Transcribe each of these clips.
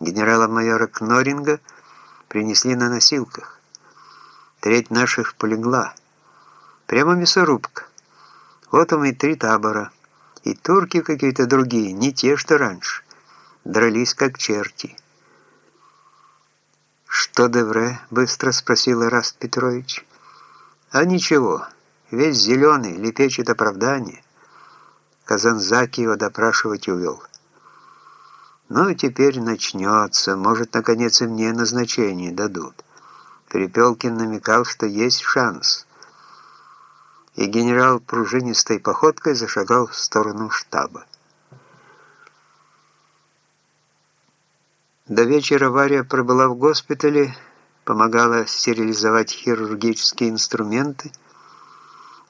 Генерала-майора Кноринга принесли на носилках. Треть наших полегла. Прямо мясорубка. Вот вам и три табора. И турки какие-то другие, не те, что раньше. Дрались как черти. «Что, Девре?» — быстро спросил Ираст Петрович. «А ничего, весь зеленый, лепечет оправдание». Казанзаки его допрашивать увел. Ну теперь начнется, может, наконец и мне назначение дадут. Перепелкин намекал, что есть шанс. И генерал пружинистой походкой зашагал в сторону штаба. До вечера Варя пробыла в госпитале, помогала стерилизовать хирургические инструменты.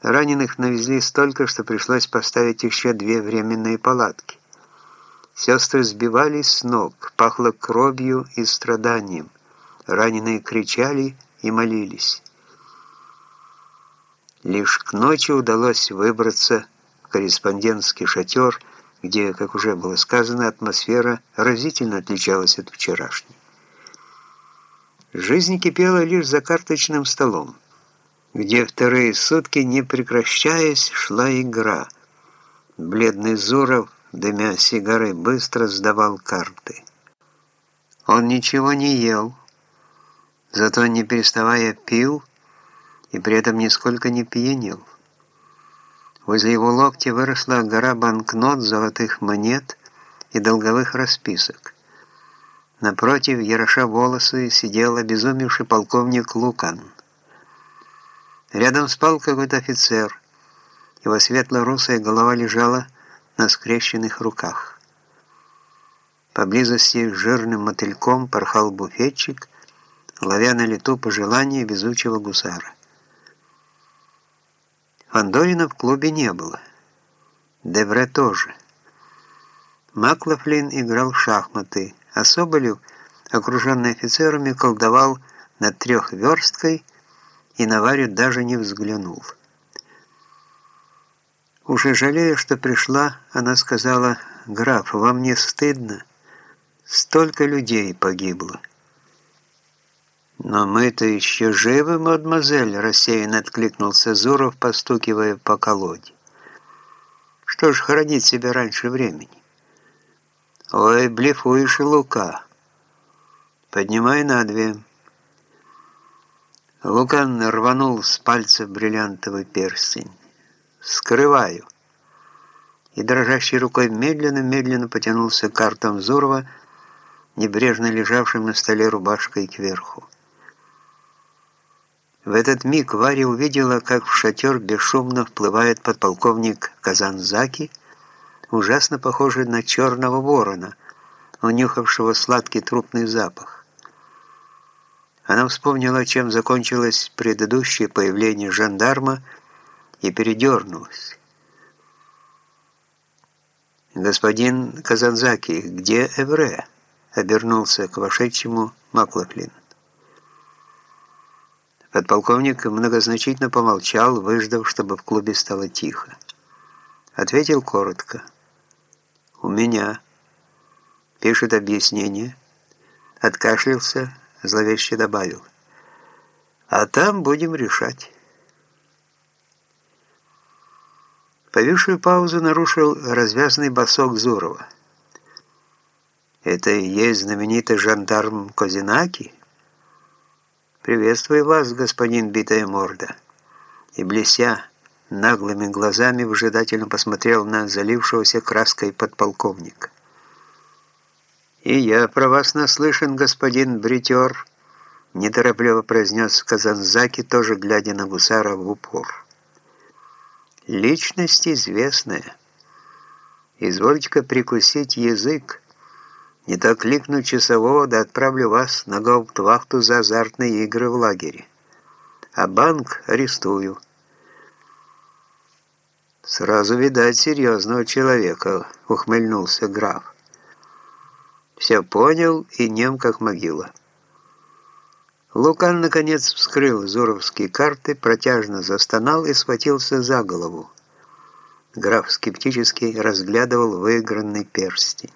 Раненых навезли столько, что пришлось поставить еще две временные палатки. Сестры сбивались с ног, пахло кровью и страданием. Раненые кричали и молились. Лишь к ночи удалось выбраться в корреспондентский шатер, где, как уже было сказано, атмосфера разительно отличалась от вчерашней. Жизнь кипела лишь за карточным столом, где вторые сутки, не прекращаясь, шла игра. Бледный Зуров, дымя сигары, быстро сдавал карты. Он ничего не ел, зато не переставая пил и при этом нисколько не пьянел. Возле его локтя выросла гора банкнот, золотых монет и долговых расписок. Напротив, яроша волосы, сидел обезумевший полковник Лукан. Рядом спал какой-то офицер. Его светло-русая голова лежала на скрещенных руках. Поблизости жирным мотыльком порхал буфетчик, ловя на лету пожелания везучего гусара. Фандорина в клубе не было. Девре тоже. Маклафлин играл в шахматы, а Соболев, окруженный офицерами, колдовал над трехверсткой и на даже не взглянул. Уже жалея, что пришла, она сказала, «Граф, вам не стыдно? Столько людей погибло». «Но мы-то еще живы, мадемуазель», — рассеянно откликнулся Зуров, постукивая по колоде. «Что ж хоронить себя раньше времени?» «Ой, блефуешь, Лука! Поднимай на две». Лукан рванул с пальца бриллиантовый перстень. «Скрываю». И дрожащей рукой медленно-медленно потянулся к картам Зурова, небрежно лежавшим на столе рубашкой кверху. В этот миг Варя увидела, как в шатер бесшумно вплывает подполковник Казанзаки, ужасно похожий на черного ворона, унюхавшего сладкий трупный запах. Она вспомнила, чем закончилось предыдущее появление жандарма, и передернулась. «Господин Казанзаки, где Эвре?» — обернулся к вошедшему Маклафлин. Подполковник многозначительно помолчал, выждав, чтобы в клубе стало тихо. Ответил коротко. «У меня». Пишет объяснение. Откашлялся, зловеще добавил. «А там будем решать». Повисшую паузу нарушил развязанный босок Зурова. «Это и есть знаменитый жандарм Козинаки?» «Приветствую вас, господин Битая Морда!» И, блеся наглыми глазами, выжидательно посмотрел на залившегося краской подполковника. «И я про вас наслышан, господин бритер», — неторопливо произнес Казанзаки, тоже глядя на гусара в упор. «Личность известная. Извольте-ка прикусить язык». Не то кликну часового, да отправлю вас на гауптвахту за азартные игры в лагере. А банк арестую. Сразу видать серьезного человека, ухмыльнулся граф. Все понял и нем как могила. Лукан, наконец, вскрыл зуровские карты, протяжно застонал и схватился за голову. Граф скептически разглядывал выигранный перстень.